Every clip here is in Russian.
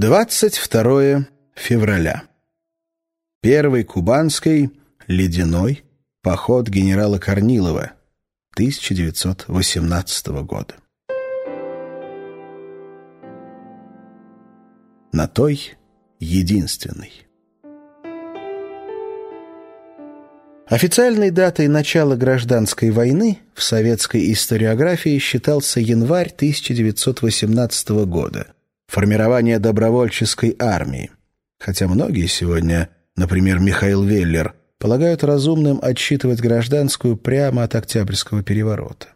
22 февраля. Первый кубанский ледяной поход генерала Корнилова 1918 года. На той единственной. Официальной датой начала гражданской войны в советской историографии считался январь 1918 года, формирование добровольческой армии, хотя многие сегодня, например, Михаил Веллер, полагают разумным отсчитывать гражданскую прямо от Октябрьского переворота.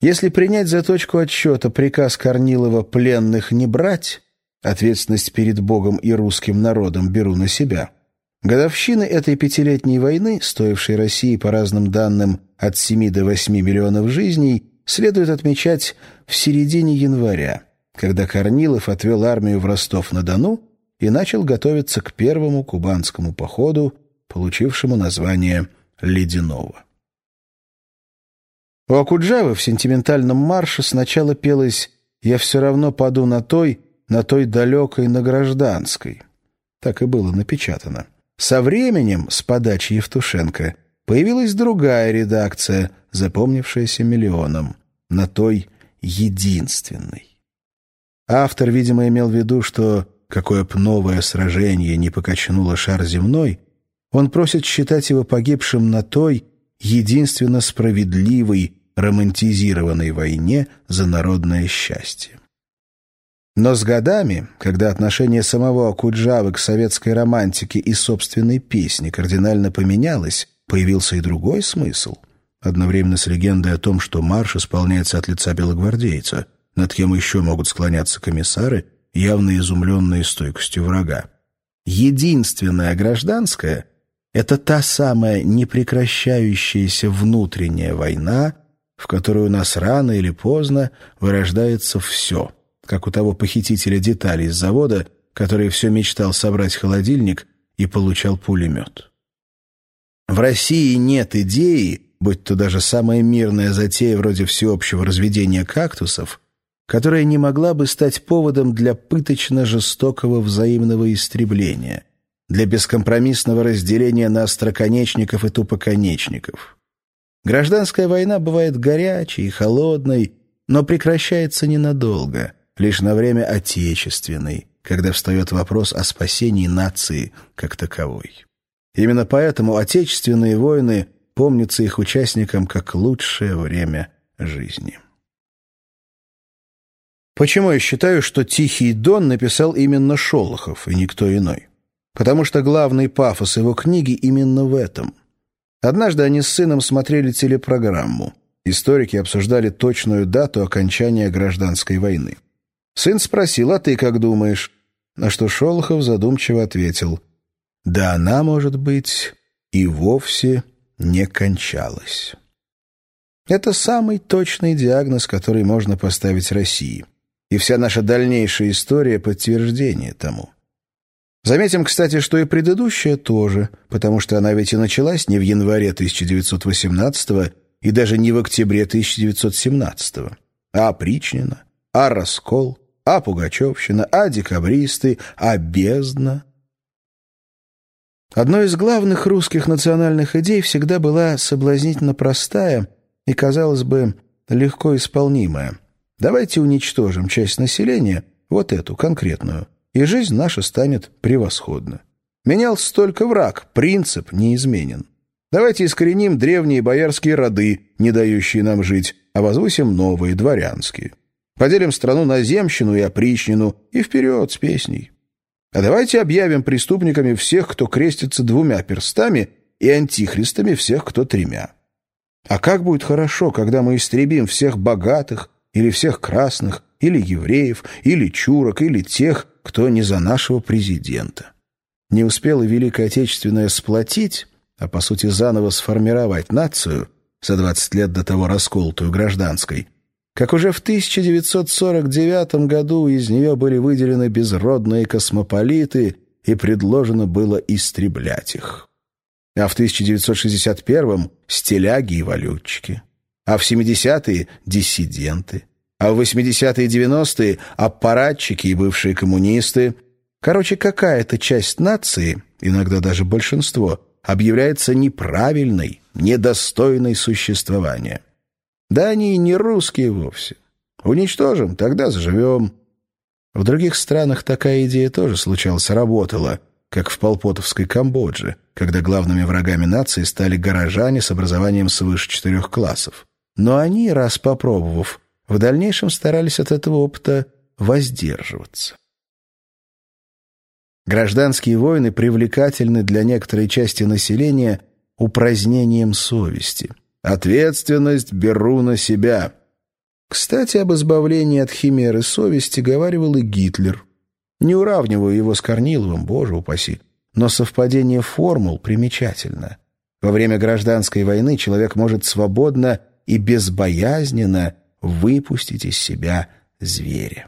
Если принять за точку отсчета приказ Корнилова «пленных не брать», ответственность перед Богом и русским народом беру на себя – Годовщины этой пятилетней войны, стоившей России, по разным данным, от 7 до 8 миллионов жизней, следует отмечать в середине января, когда Корнилов отвел армию в Ростов-на-Дону и начал готовиться к первому кубанскому походу, получившему название «Ледяного». У Акуджавы в сентиментальном марше сначала пелось «Я все равно паду на той, на той далекой, на гражданской». Так и было напечатано. Со временем, с подачи Евтушенко, появилась другая редакция, запомнившаяся миллионом, на той единственной. Автор, видимо, имел в виду, что какое б новое сражение не покачнуло шар земной, он просит считать его погибшим на той единственно справедливой, романтизированной войне за народное счастье. Но с годами, когда отношение самого Акуджавы к советской романтике и собственной песне кардинально поменялось, появился и другой смысл. Одновременно с легендой о том, что марш исполняется от лица белогвардейца, над кем еще могут склоняться комиссары, явно изумленные стойкостью врага. Единственная гражданская — это та самая непрекращающаяся внутренняя война, в которой у нас рано или поздно вырождается все — как у того похитителя деталей из завода, который все мечтал собрать холодильник и получал пулемет. В России нет идеи, будь то даже самая мирная затея вроде всеобщего разведения кактусов, которая не могла бы стать поводом для пыточно-жестокого взаимного истребления, для бескомпромиссного разделения на остроконечников и тупоконечников. Гражданская война бывает горячей и холодной, но прекращается ненадолго — лишь на время отечественной, когда встает вопрос о спасении нации как таковой. Именно поэтому отечественные войны помнятся их участникам как лучшее время жизни. Почему я считаю, что «Тихий дон» написал именно Шолохов и никто иной? Потому что главный пафос его книги именно в этом. Однажды они с сыном смотрели телепрограмму. Историки обсуждали точную дату окончания гражданской войны. Сын спросил, а ты как думаешь? На что Шолохов задумчиво ответил, да она, может быть, и вовсе не кончалась. Это самый точный диагноз, который можно поставить России. И вся наша дальнейшая история — подтверждение тому. Заметим, кстати, что и предыдущая тоже, потому что она ведь и началась не в январе 1918 и даже не в октябре 1917 а опричнина, а раскол, а Пугачевщина, а декабристы, а бездна. Одной из главных русских национальных идей всегда была соблазнительно простая и, казалось бы, легко исполнимая. Давайте уничтожим часть населения, вот эту, конкретную, и жизнь наша станет превосходна. Менялся только враг, принцип неизменен. Давайте искореним древние боярские роды, не дающие нам жить, а возвысим новые, дворянские. Поделим страну на земщину и опричнину, и вперед с песней. А давайте объявим преступниками всех, кто крестится двумя перстами, и антихристами всех, кто тремя. А как будет хорошо, когда мы истребим всех богатых, или всех красных, или евреев, или чурок, или тех, кто не за нашего президента. Не успела Великая Отечественная сплотить, а по сути заново сформировать нацию, за 20 лет до того расколотую гражданской – как уже в 1949 году из нее были выделены безродные космополиты и предложено было истреблять их. А в 1961-м — стиляги и валютчики. А в 70-е — диссиденты. А в 80-е и 90-е аппаратчики и бывшие коммунисты. Короче, какая-то часть нации, иногда даже большинство, объявляется неправильной, недостойной существования. Да они и не русские вовсе. Уничтожим, тогда заживем. В других странах такая идея тоже случалась, работала, как в Полпотовской Камбодже, когда главными врагами нации стали горожане с образованием свыше четырех классов. Но они, раз попробовав, в дальнейшем старались от этого опыта воздерживаться. Гражданские войны привлекательны для некоторой части населения упразднением совести. Ответственность беру на себя. Кстати, об избавлении от химеры совести говаривал и Гитлер. Не уравниваю его с Корниловым, боже упаси, но совпадение формул примечательно. Во время гражданской войны человек может свободно и безбоязненно выпустить из себя зверя.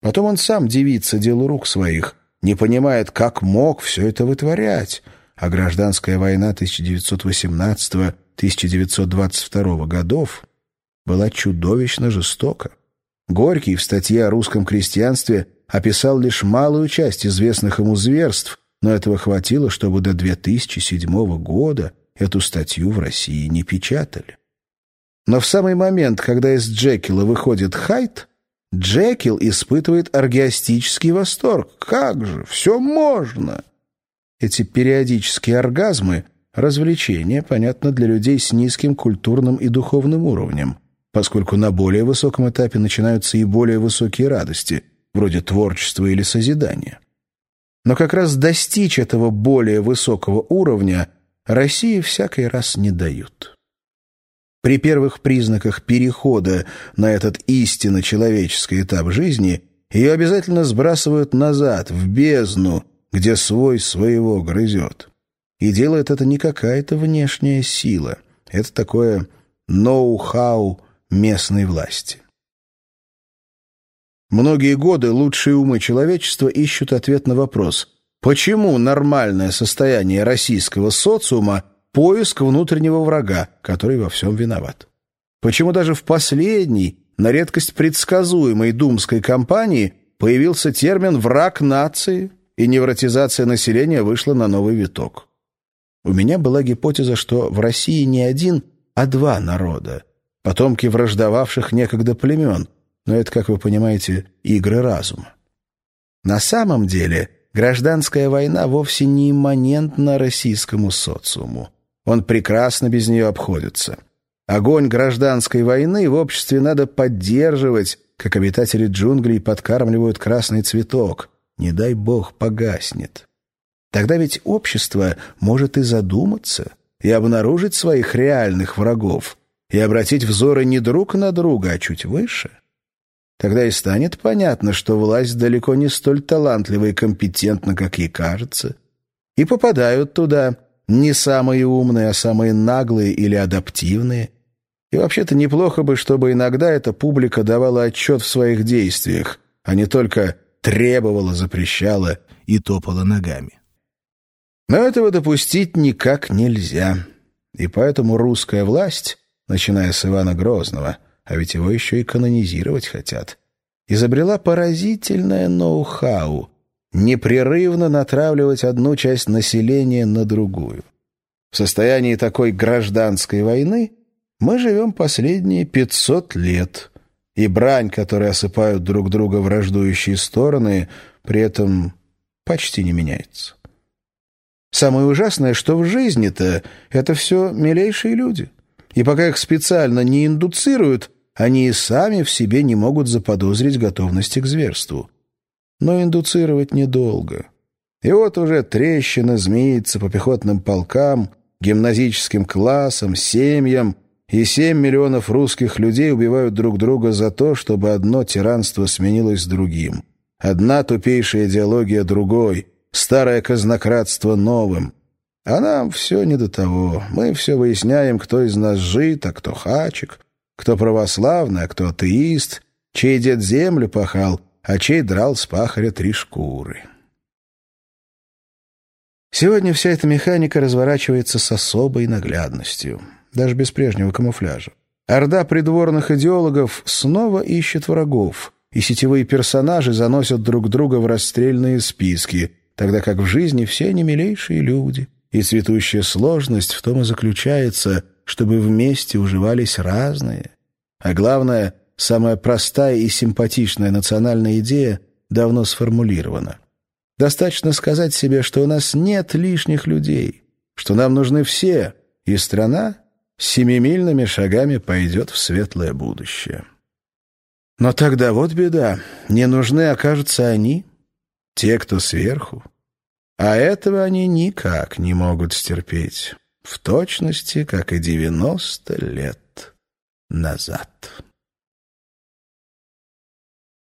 Потом он сам дивится делу рук своих, не понимает, как мог все это вытворять, а гражданская война 1918-1922 годов была чудовищно жестока. Горький в статье о русском крестьянстве описал лишь малую часть известных ему зверств, но этого хватило, чтобы до 2007 года эту статью в России не печатали. Но в самый момент, когда из Джекила выходит Хайт, Джекил испытывает оргиастический восторг. Как же, все можно! Эти периодические оргазмы — развлечение, понятно, для людей с низким культурным и духовным уровнем, поскольку на более высоком этапе начинаются и более высокие радости, вроде творчества или созидания. Но как раз достичь этого более высокого уровня России всякий раз не дают. При первых признаках перехода на этот истинно человеческий этап жизни ее обязательно сбрасывают назад, в бездну, где свой своего грызет. И делает это не какая-то внешняя сила. Это такое ноу-хау местной власти. Многие годы лучшие умы человечества ищут ответ на вопрос, почему нормальное состояние российского социума поиск внутреннего врага, который во всем виноват. Почему даже в последней, на редкость предсказуемой думской кампании появился термин «враг нации», и невротизация населения вышла на новый виток. У меня была гипотеза, что в России не один, а два народа, потомки враждовавших некогда племен, но это, как вы понимаете, игры разума. На самом деле гражданская война вовсе не имманентна российскому социуму. Он прекрасно без нее обходится. Огонь гражданской войны в обществе надо поддерживать, как обитатели джунглей подкармливают красный цветок. Не дай бог погаснет. Тогда ведь общество может и задуматься, и обнаружить своих реальных врагов, и обратить взоры не друг на друга, а чуть выше. Тогда и станет понятно, что власть далеко не столь талантлива и компетентна, как ей кажется, и попадают туда – не самые умные, а самые наглые или адаптивные. И вообще-то неплохо бы, чтобы иногда эта публика давала отчет в своих действиях, а не только требовала, запрещала и топала ногами. Но этого допустить никак нельзя. И поэтому русская власть, начиная с Ивана Грозного, а ведь его еще и канонизировать хотят, изобрела поразительное ноу-хау, непрерывно натравливать одну часть населения на другую. В состоянии такой гражданской войны мы живем последние 500 лет, и брань, которой осыпают друг друга враждующие стороны, при этом почти не меняется. Самое ужасное, что в жизни-то это все милейшие люди. И пока их специально не индуцируют, они и сами в себе не могут заподозрить готовности к зверству но индуцировать недолго. И вот уже трещина змеится по пехотным полкам, гимназическим классам, семьям, и семь миллионов русских людей убивают друг друга за то, чтобы одно тиранство сменилось другим. Одна тупейшая идеология другой, старое казнократство новым. А нам все не до того. Мы все выясняем, кто из нас жит, а кто хачик, кто православный, а кто атеист, чей дед землю пахал — а чей драл с пахаря три шкуры. Сегодня вся эта механика разворачивается с особой наглядностью, даже без прежнего камуфляжа. Орда придворных идеологов снова ищет врагов, и сетевые персонажи заносят друг друга в расстрельные списки, тогда как в жизни все они милейшие люди, и цветущая сложность в том и заключается, чтобы вместе уживались разные. А главное, самая простая и симпатичная национальная идея давно сформулирована. Достаточно сказать себе, что у нас нет лишних людей, что нам нужны все, и страна семимильными шагами пойдет в светлое будущее. Но тогда вот беда. Не нужны окажутся они, те, кто сверху. А этого они никак не могут стерпеть. В точности, как и девяносто лет назад.